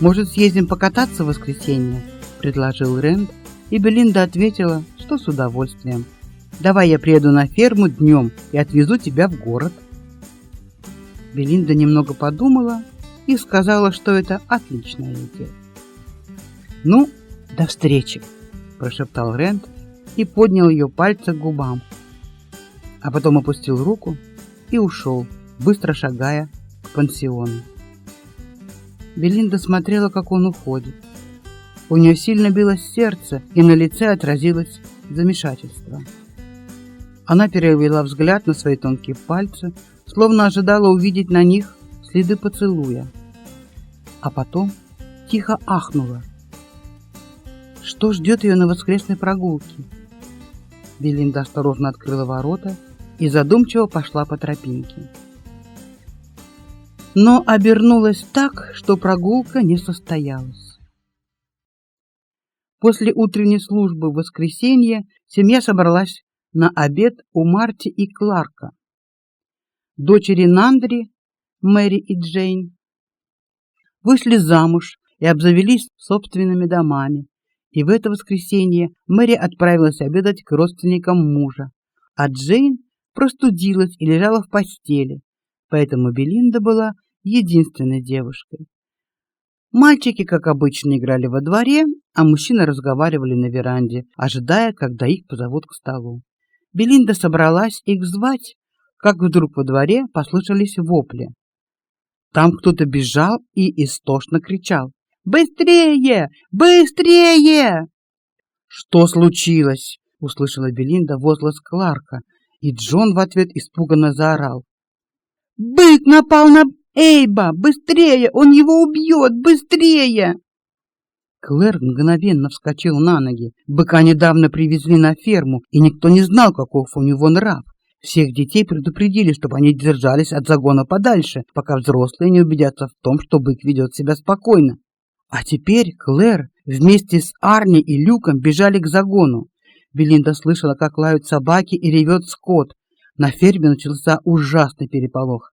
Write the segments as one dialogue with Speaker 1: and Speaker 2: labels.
Speaker 1: «Может, съездим покататься в воскресенье?» – предложил Рэнд, и Белинда ответила, что с удовольствием. «Давай я приеду на ферму днем и отвезу тебя в город». Белинда немного подумала и сказала, что это отличная идея. «Ну, до встречи!» – прошептал Рэнд и поднял ее пальцы к губам, а потом опустил руку и ушел, быстро шагая к пансиону. Белинда смотрела, как он уходит. У нее сильно билось сердце, и на лице отразилось замешательство. Она перевела взгляд на свои тонкие пальцы, словно ожидала увидеть на них следы поцелуя. А потом тихо ахнула. Что ждет ее на воскресной прогулке? Белинда осторожно открыла ворота и задумчиво пошла по тропинке но обернулась так, что прогулка не состоялась. После утренней службы в воскресенье семья собралась на обед у Марти и Кларка. Дочери Нандри, Мэри и Джейн, вышли замуж и обзавелись собственными домами. И в это воскресенье Мэри отправилась обедать к родственникам мужа, а Джейн простудилась и лежала в постели. Поэтому Белинда была единственной девушкой. Мальчики, как обычно, играли во дворе, а мужчины разговаривали на веранде, ожидая, когда их позовут к столу. Белинда собралась их звать, как вдруг во дворе послышались вопли. Там кто-то бежал и истошно кричал: "Быстрее! Быстрее!" "Что случилось?" услышала Белинда возглас Кларка, и Джон в ответ испуганно заорал: "Бык напал на Эйба, быстрее, он его убьет, быстрее!" Клэр мгновенно вскочил на ноги. Быка недавно привезли на ферму, и никто не знал, каков у него нрав. Всех детей предупредили, чтобы они держались от загона подальше, пока взрослые не убедятся в том, что бык ведет себя спокойно. А теперь Клэр вместе с Арни и Люком бежали к загону. Белинда слышала, как лают собаки и ревет скот. На ферме начался ужасный переполох.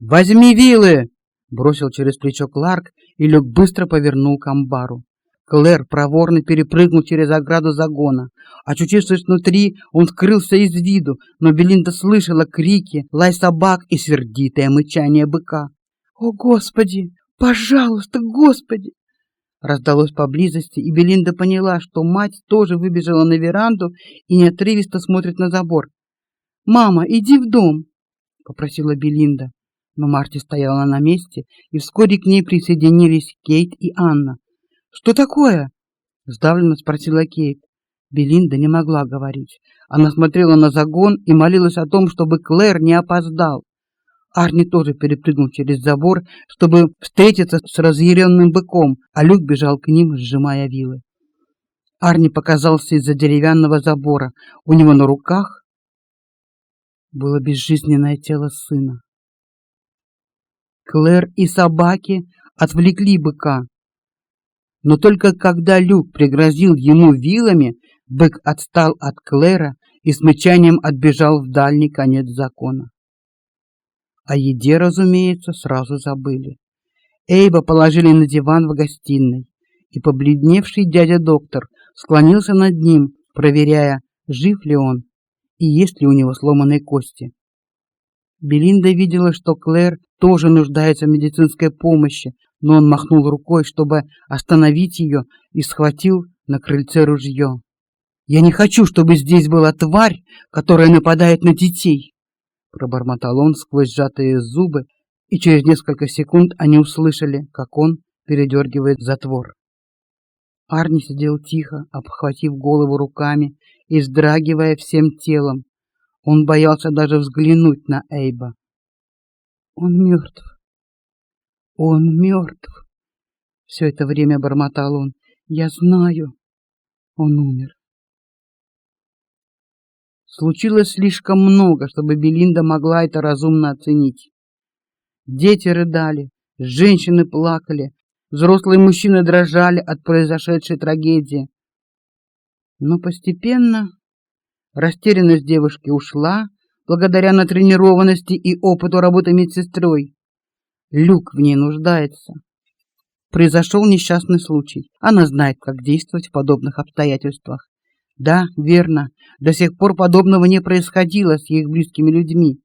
Speaker 1: «Возьми вилы!» — бросил через плечо Кларк, и Люк быстро повернул к амбару. Клэр проворно перепрыгнул через ограду загона. Очутившись внутри, он скрылся из виду, но Белинда слышала крики, лай собак и сердитое мычание быка. «О, Господи! Пожалуйста, Господи!» Раздалось поблизости, и Белинда поняла, что мать тоже выбежала на веранду и неотрывисто смотрит на забор. «Мама, иди в дом!» — попросила Белинда. Но Марти стояла на месте, и вскоре к ней присоединились Кейт и Анна. "Что такое?" сдавленно спросила Кейт. Белинда не могла говорить. Она смотрела на загон и молилась о том, чтобы Клэр не опоздал. Арни тоже перепрыгнул через забор, чтобы встретиться с разъяренным быком, а Люк бежал к ним, сжимая вилы. Арни показался из-за деревянного забора. У него на руках было безжизненное тело сына. Клэр и собаки отвлекли быка. Но только когда Люк пригрозил ему вилами, бык отстал от Клэра и с мычанием отбежал в дальний конец закона. О еде, разумеется, сразу забыли. Эйба положили на диван в гостиной, и побледневший дядя доктор склонился над ним, проверяя, жив ли он и есть ли у него сломанные кости. Белинда видела, что Клэр тоже нуждается в медицинской помощи, но он махнул рукой, чтобы остановить ее, и схватил на крыльце ружье. Я не хочу, чтобы здесь была тварь, которая нападает на детей, пробормотал он сквозь сжатые зубы, и через несколько секунд они услышали, как он передергивает затвор. Арни сидел тихо, обхватив голову руками и вздрагивая всем телом. Он боялся даже взглянуть на Эйба. Он мертв. Он мертв. Все это время бормотал он. Я знаю. Он умер. Случилось слишком много, чтобы Белинда могла это разумно оценить. Дети рыдали, женщины плакали, взрослые мужчины дрожали от произошедшей трагедии. Но постепенно растерянность девушки ушла, благодаря натренированности и опыту работы медсестрой. Люк в ней нуждается. Произошел несчастный случай. Она знает, как действовать в подобных обстоятельствах. Да, верно. До сих пор подобного не происходило с их близкими людьми.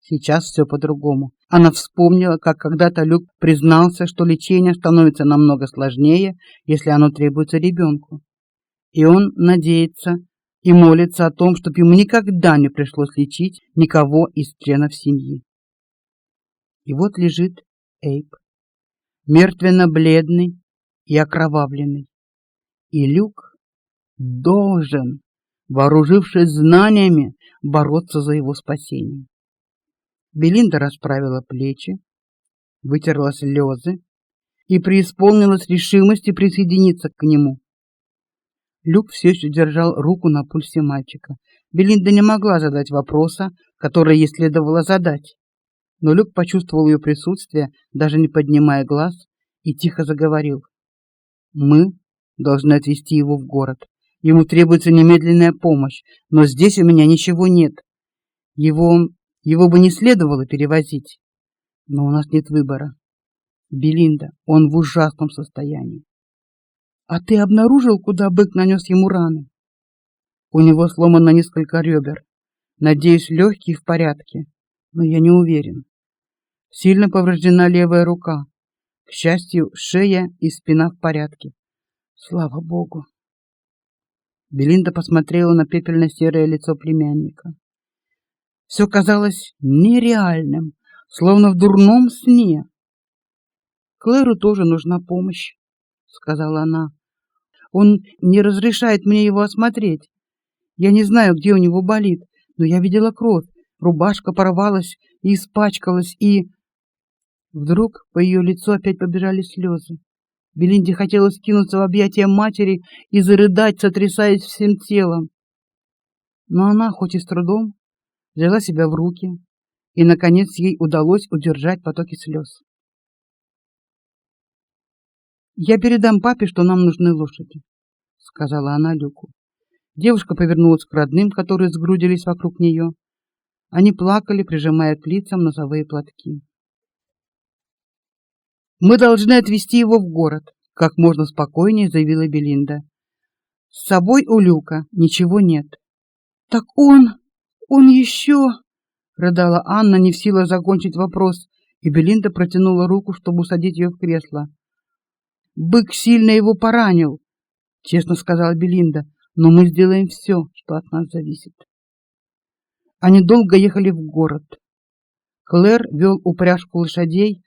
Speaker 1: Сейчас все по-другому. Она вспомнила, как когда-то Люк признался, что лечение становится намного сложнее, если оно требуется ребенку. И он надеется и молится о том, чтобы ему никогда не пришлось лечить никого из членов семьи. И вот лежит Эйп, мертвенно-бледный и окровавленный. И Люк должен, вооружившись знаниями, бороться за его спасение. Белинда расправила плечи, вытерла слезы и преисполнилась решимости присоединиться к нему. Люк все еще держал руку на пульсе мальчика. Белинда не могла задать вопроса, который ей следовало задать. Но Люк почувствовал ее присутствие, даже не поднимая глаз, и тихо заговорил: "Мы должны отвезти его в город. Ему требуется немедленная помощь, но здесь у меня ничего нет. Его его бы не следовало перевозить. Но у нас нет выбора. Белинда, он в ужасном состоянии. А ты обнаружил, куда бык нанес ему раны? У него сломано несколько ребер. Надеюсь, легкие в порядке, но я не уверен. Сильно повреждена левая рука. К счастью, шея и спина в порядке. Слава богу. Белинда посмотрела на пепельно-серое лицо племянника. Все казалось нереальным, словно в дурном сне. Клэру тоже нужна помощь, сказала она. Он не разрешает мне его осмотреть. Я не знаю, где у него болит, но я видела кровь. Рубашка порвалась и испачкалась, и вдруг по ее лицу опять побежали слезы. Белинде хотелось кинуться в объятия матери и зарыдать, сотрясаясь всем телом. Но она, хоть и с трудом, взяла себя в руки, и наконец ей удалось удержать потоки слез. Я передам папе, что нам нужны лошади, сказала она Люку. Девушка повернулась к родным, которые сгрудились вокруг нее. Они плакали, прижимая к лицам носовые платки. Мы должны отвезти его в город, как можно спокойнее заявила Белинда. С собой у Люка ничего нет. Так он, он еще...» — рыдала Анна, не в силах закончить вопрос, и Белинда протянула руку, чтобы усадить ее в кресло. Бык сильно его поранил, честно сказала Белинда, но мы сделаем все, что от нас зависит. Они долго ехали в город. Клэр вел упряжку лошадей,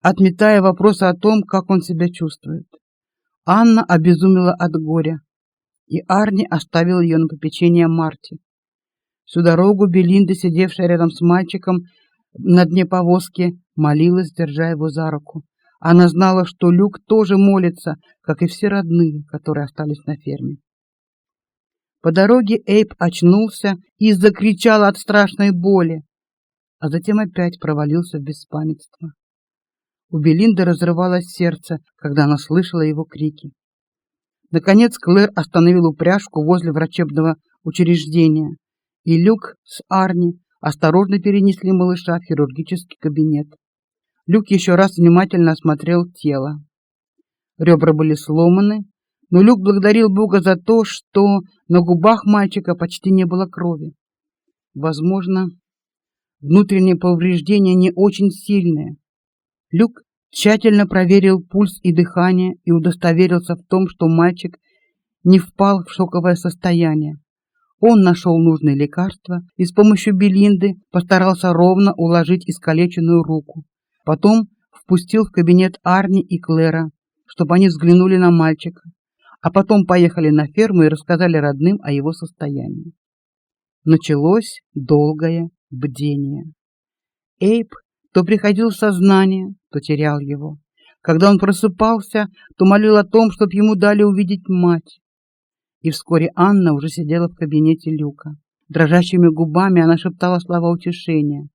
Speaker 1: отметая вопросы о том, как он себя чувствует. Анна обезумела от горя, и Арни оставил ее на попечение Марти. Всю дорогу Белинда, сидевшая рядом с мальчиком на дне повозки, молилась, держа его за руку. Она знала, что Люк тоже молится, как и все родные, которые остались на ферме. По дороге Эйп очнулся и закричал от страшной боли, а затем опять провалился в беспамятство. У Белинды разрывалось сердце, когда она слышала его крики. Наконец Клэр остановил упряжку возле врачебного учреждения, и Люк с Арни осторожно перенесли малыша в хирургический кабинет. Люк еще раз внимательно осмотрел тело. Ребра были сломаны, но Люк благодарил Бога за то, что на губах мальчика почти не было крови. Возможно, внутренние повреждения не очень сильные. Люк тщательно проверил пульс и дыхание и удостоверился в том, что мальчик не впал в шоковое состояние. Он нашел нужное лекарство и с помощью Белинды постарался ровно уложить искалеченную руку. Потом впустил в кабинет Арни и Клэра, чтобы они взглянули на мальчика, а потом поехали на ферму и рассказали родным о его состоянии. Началось долгое бдение. Эйп то приходил в сознание, то терял его. Когда он просыпался, то молил о том, чтобы ему дали увидеть мать. И вскоре Анна уже сидела в кабинете Люка. Дрожащими губами она шептала слова утешения.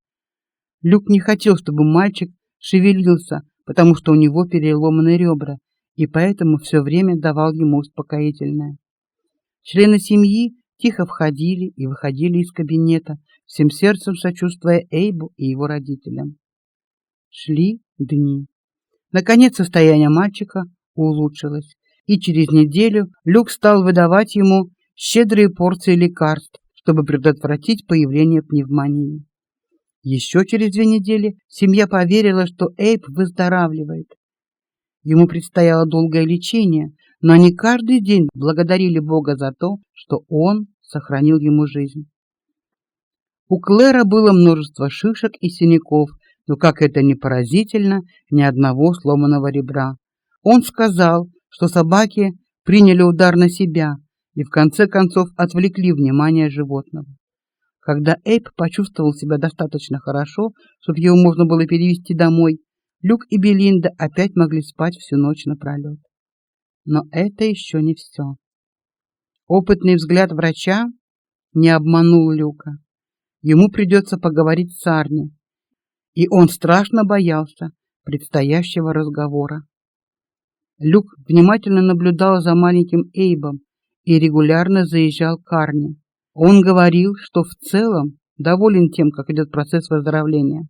Speaker 1: Люк не хотел, чтобы мальчик шевелился, потому что у него переломаны ребра, и поэтому все время давал ему успокоительное. Члены семьи тихо входили и выходили из кабинета, всем сердцем сочувствуя Эйбу и его родителям. Шли дни. Наконец состояние мальчика улучшилось, и через неделю Люк стал выдавать ему щедрые порции лекарств, чтобы предотвратить появление пневмонии. Еще через две недели семья поверила, что Эйб выздоравливает. Ему предстояло долгое лечение, но они каждый день благодарили Бога за то, что он сохранил ему жизнь. У Клэра было множество шишек и синяков, но как это ни поразительно, ни одного сломанного ребра. Он сказал, что собаки приняли удар на себя и в конце концов отвлекли внимание животного. Когда Эйп почувствовал себя достаточно хорошо, чтобы его можно было перевести домой, Люк и Белинда опять могли спать всю ночь напролет. Но это еще не все. Опытный взгляд врача не обманул Люка. Ему придется поговорить с Арни, и он страшно боялся предстоящего разговора. Люк внимательно наблюдал за маленьким Эйбом и регулярно заезжал к Арни. Он говорил, что в целом доволен тем, как идет процесс выздоровления.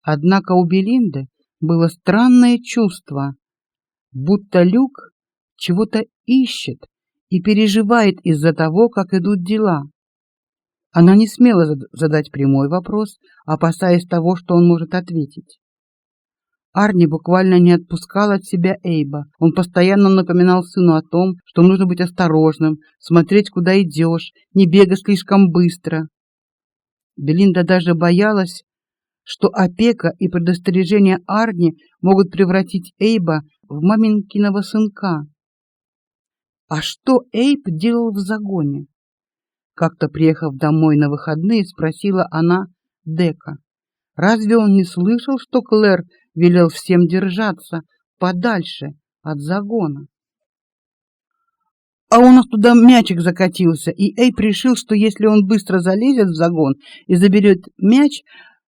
Speaker 1: Однако у Белинды было странное чувство, будто Люк чего-то ищет и переживает из-за того, как идут дела. Она не смела задать прямой вопрос, опасаясь того, что он может ответить. Арни буквально не отпускал от себя Эйба. Он постоянно напоминал сыну о том, что нужно быть осторожным, смотреть, куда идешь, не бегать слишком быстро. Белинда даже боялась, что опека и предостережение Арни могут превратить Эйба в маменькиного сынка. А что Эйб делал в загоне? Как-то приехав домой на выходные, спросила она Дека. Разве он не слышал, что Клэр велел всем держаться подальше от загона? А у нас туда мячик закатился, и Эйп решил, что если он быстро залезет в загон и заберет мяч,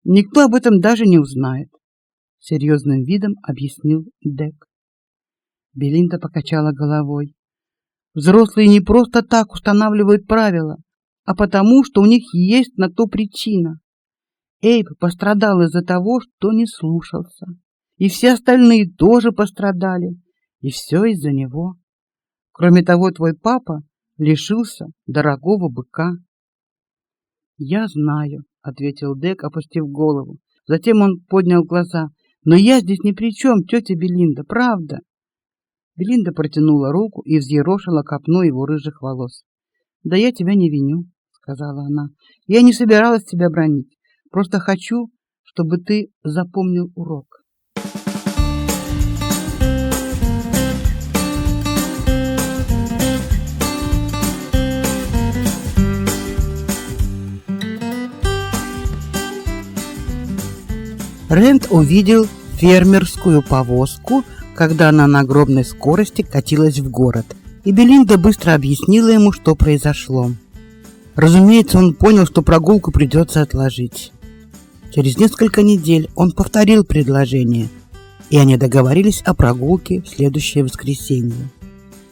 Speaker 1: никто об этом даже не узнает. Серьезным видом объяснил Дек. Белинда покачала головой. Взрослые не просто так устанавливают правила а потому, что у них есть на то причина. Эйб пострадал из-за того, что не слушался. И все остальные тоже пострадали. И все из-за него. Кроме того, твой папа лишился дорогого быка. Я знаю, ответил Дек, опустив голову. Затем он поднял глаза. Но я здесь ни при чем, тетя Белинда, правда. Белинда протянула руку и взъерошила копну его рыжих волос. Да я тебя не виню сказала она. Я не собиралась тебя бронить. Просто хочу, чтобы ты запомнил урок. Рент увидел фермерскую повозку, когда она на огромной скорости катилась в город, и Белинда быстро объяснила ему, что произошло. Разумеется, он понял, что прогулку придется отложить. Через несколько недель он повторил предложение, и они договорились о прогулке в следующее воскресенье.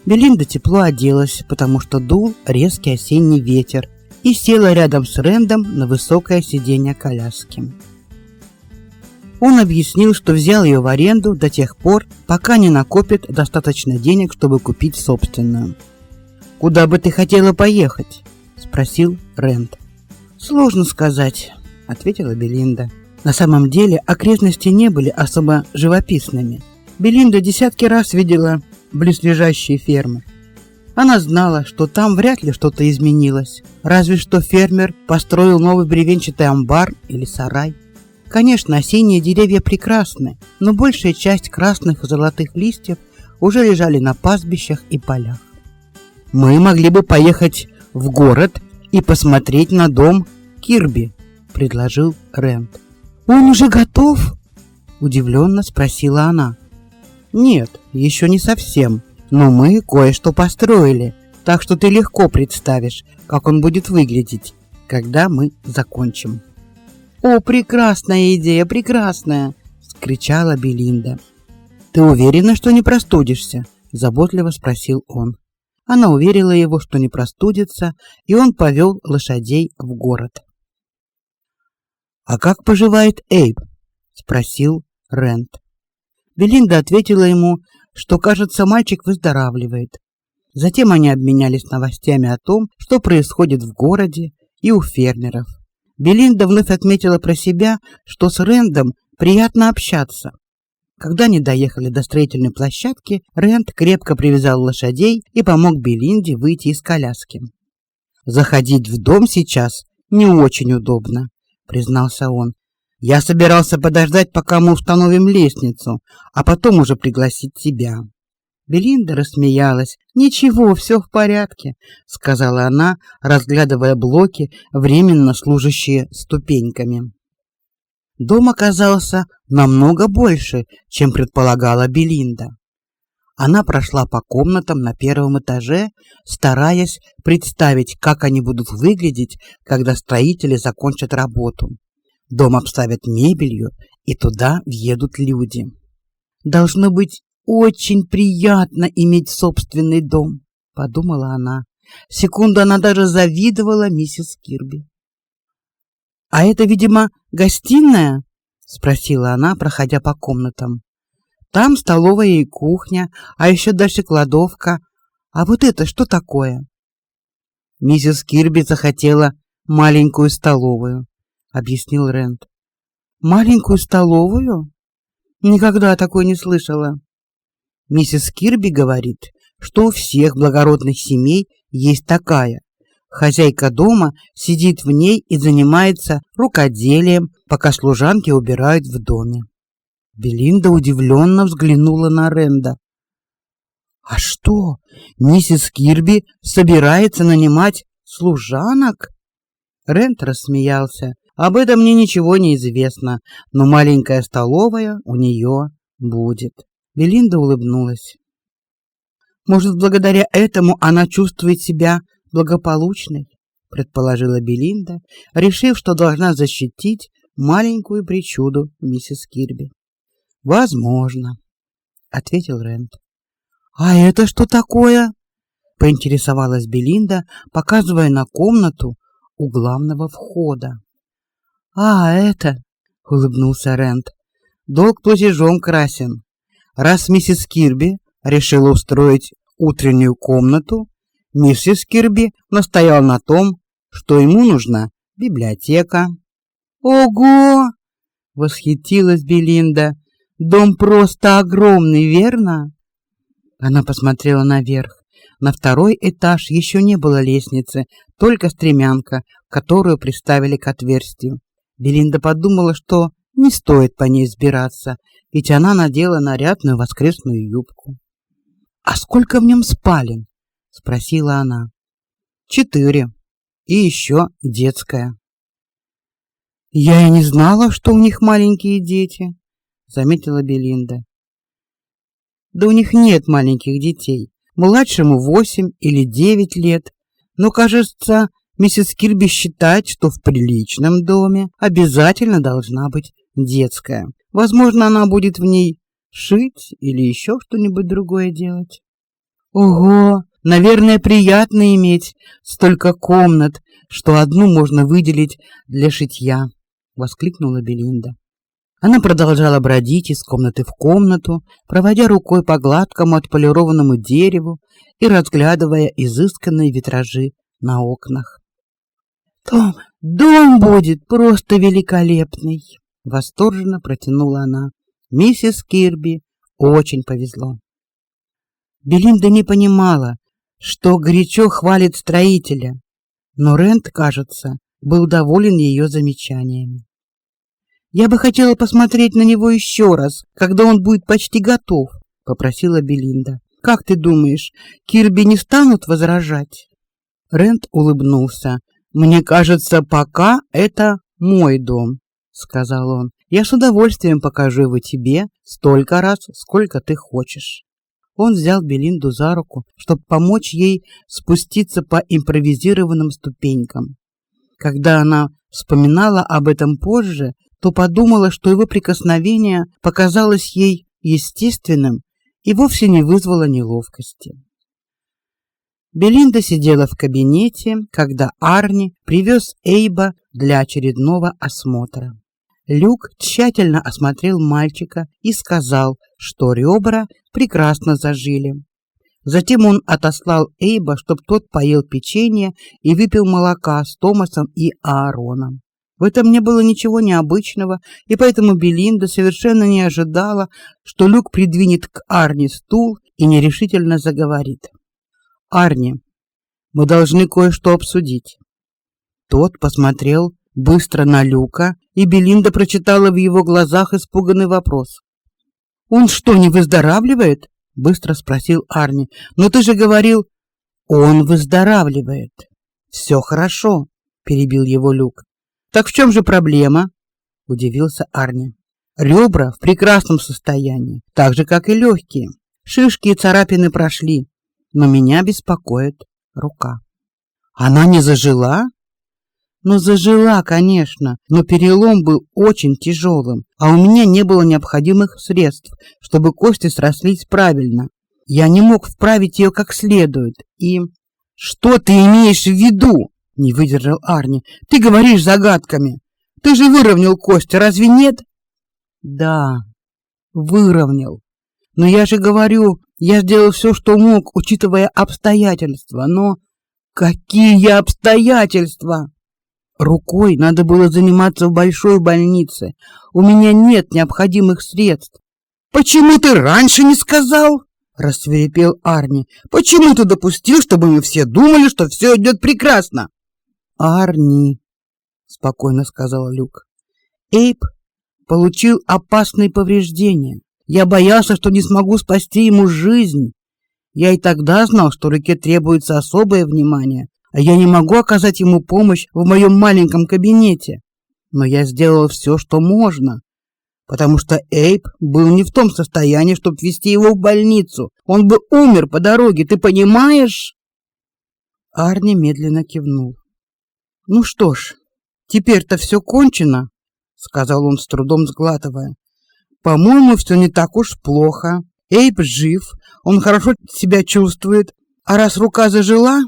Speaker 1: Белинда тепло оделась, потому что дул резкий осенний ветер, и села рядом с Рэндом на высокое сиденье коляски. Он объяснил, что взял ее в аренду до тех пор, пока не накопит достаточно денег, чтобы купить собственную. «Куда бы ты хотела поехать?» спросил Рент. Сложно сказать, ответила Белинда. На самом деле, окрестности не были особо живописными. Белинда десятки раз видела близлежащие фермы. Она знала, что там вряд ли что-то изменилось, разве что фермер построил новый бревенчатый амбар или сарай. Конечно, осенние деревья прекрасны, но большая часть красных и золотых листьев уже лежали на пастбищах и полях. Мы могли бы поехать в город и посмотреть на дом Кирби, предложил Рент. Он уже готов? удивленно спросила она.
Speaker 2: Нет, еще не совсем. Но мы кое-что построили, так что ты легко представишь, как он будет выглядеть, когда мы закончим.
Speaker 1: О, прекрасная идея, прекрасная, кричала Белинда.
Speaker 2: Ты уверена, что не простудишься? заботливо спросил он. Она уверила его, что не простудится, и он повел лошадей в город. А как поживает Эйб? спросил Рент. Белинда ответила ему, что, кажется, мальчик выздоравливает. Затем они обменялись новостями о том, что происходит в городе и у фермеров. Белинда вновь отметила про себя, что с Рендом приятно общаться. Когда они доехали до строительной площадки, Рэнд крепко привязал лошадей и помог Белинде выйти из коляски. Заходить в дом сейчас не очень удобно, признался он. Я собирался подождать, пока мы установим лестницу, а потом уже пригласить тебя. Белинда рассмеялась. "Ничего, все в порядке", сказала она, разглядывая блоки, временно служащие ступеньками. Дом оказался намного больше, чем предполагала Белинда. Она прошла по комнатам на первом этаже, стараясь представить, как они будут выглядеть, когда строители закончат работу. Дом обставят мебелью, и туда въедут люди. Должно быть очень приятно иметь собственный дом, подумала она. Секунду она даже завидовала миссис Кирби. А это, видимо, гостиная? спросила она, проходя по комнатам. Там столовая и кухня, а еще дальше кладовка. А вот это что такое? Миссис Кирби захотела маленькую столовую, объяснил Рент. Маленькую столовую? Никогда такой не слышала. Миссис Кирби говорит, что у всех благородных семей есть такая. Хозяйка дома сидит в ней и занимается рукоделием, пока служанки убирают в доме. Белинда удивленно взглянула на Ренда. А что, миссис Кирби собирается нанимать служанок? Рент рассмеялся. Об этом мне ничего не известно, но маленькая столовая у нее будет. Белинда улыбнулась. Может, благодаря этому она чувствует себя благополучной, предположила Белинда, решив, что должна защитить маленькую причуду миссис Кирби. Возможно, ответил Рент. А это что такое? поинтересовалась Белинда, показывая на комнату у главного входа. А это, улыбнулся Рент. Долг платежом красен. Раз миссис Кирби решила устроить утреннюю комнату, миссис Кирби настоял на том, что ему нужна библиотека. Ого! восхитилась Белинда. Дом просто огромный, верно? Она посмотрела наверх. На второй этаж еще не было лестницы, только стремянка, которую приставили к отверстию. Белинда подумала, что не стоит по ней взбираться, ведь она надела нарядную воскресную юбку. А сколько в нем спален? спросила она. Четыре. И еще детская. Я и не знала, что у них маленькие дети, заметила Белинда. Да у них нет маленьких детей. Младшему восемь или девять лет. Но, кажется, миссис Кирби считает, что в приличном доме обязательно должна быть детская. Возможно, она будет в ней шить или еще что-нибудь другое делать. Ого, наверное, приятно иметь столько комнат, что одну можно выделить для шитья, воскликнула Белинда. Она продолжала бродить из комнаты в комнату, проводя рукой по гладкому отполированному дереву и разглядывая изысканные витражи на окнах. "Том, дом будет просто великолепный", восторженно протянула она. Миссис Кирби очень повезло. Белинда не понимала, что горячо хвалит строителя, но Рент, кажется, был доволен ее замечаниями. Я бы хотела посмотреть на него еще раз, когда он будет почти готов, попросила Белинда. Как ты думаешь, Кирби не станут возражать? Рент улыбнулся. Мне кажется, пока это мой дом, сказал он. Я с удовольствием покажу его тебе столько раз, сколько ты хочешь. Он взял Белинду за руку, чтобы помочь ей спуститься по импровизированным ступенькам. Когда она вспоминала об этом позже, то подумала, что его прикосновение показалось ей естественным и вовсе не вызвало неловкости. Белинда сидела в кабинете, когда Арни привез Эйба для очередного осмотра. Люк тщательно осмотрел мальчика и сказал, что ребра прекрасно зажили. Затем он отослал Эйба, чтобы тот поел печенье и выпил молока с Томасом и Аароном. В этом не было ничего необычного, и поэтому Белинда совершенно не ожидала, что Люк придвинет к Арни стул и нерешительно заговорит. Арни, мы должны кое-что обсудить. Тот посмотрел быстро на Люка, и Белинда прочитала в его глазах испуганный вопрос. Он что, не выздоравливает? быстро спросил Арни. Но ты же говорил, он выздоравливает. Все хорошо, перебил его Люк. Так в чем же проблема? удивился Арни. Ребра в прекрасном состоянии, так же как и легкие. Шишки и царапины прошли, но меня беспокоит рука. Она не зажила? Ну, зажила, конечно, но перелом был очень тяжелым, а у меня не было необходимых средств, чтобы кости срослись правильно. Я не мог вправить ее как следует. И что ты имеешь в виду? Не выдержал Арни. Ты говоришь загадками. Ты же выровнял кости, разве нет? Да, выровнял. Но я же говорю, я сделал все, что мог, учитывая обстоятельства, но какие обстоятельства? Рукой надо было заниматься в большой больнице. У меня нет необходимых средств. Почему ты раньше не сказал? рассверепел Арни. Почему ты допустил, чтобы мы все думали, что все идет прекрасно? Арни, спокойно сказал Люк. Эйп получил опасные повреждения. Я боялся, что не смогу спасти ему жизнь. Я и тогда знал, что руке требуется особое внимание, а я не могу оказать ему помощь в моем маленьком кабинете. Но я сделал все, что можно, потому что Эйп был не в том состоянии, чтобы вести его в больницу. Он бы умер по дороге, ты понимаешь? Арни медленно кивнул. Ну что ж, теперь-то все кончено, сказал он с трудом сглатывая. По-моему, все не так уж плохо. Эйп жив, он хорошо себя чувствует. А раз рука зажила?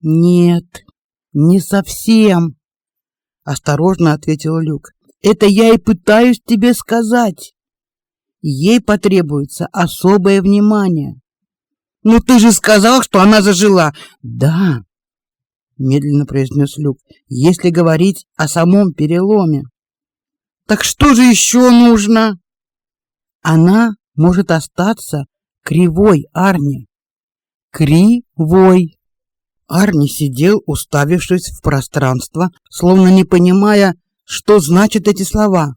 Speaker 2: Нет, не совсем. Осторожно ответил Люк. Это я и пытаюсь тебе сказать. Ей потребуется особое внимание. Ну ты же сказал, что она зажила. Да, медленно произнес Люк. Если говорить о самом переломе. Так что же еще нужно? Она может остаться кривой, Арни. Кривой. Арни сидел, уставившись в пространство, словно не понимая, что значат эти слова.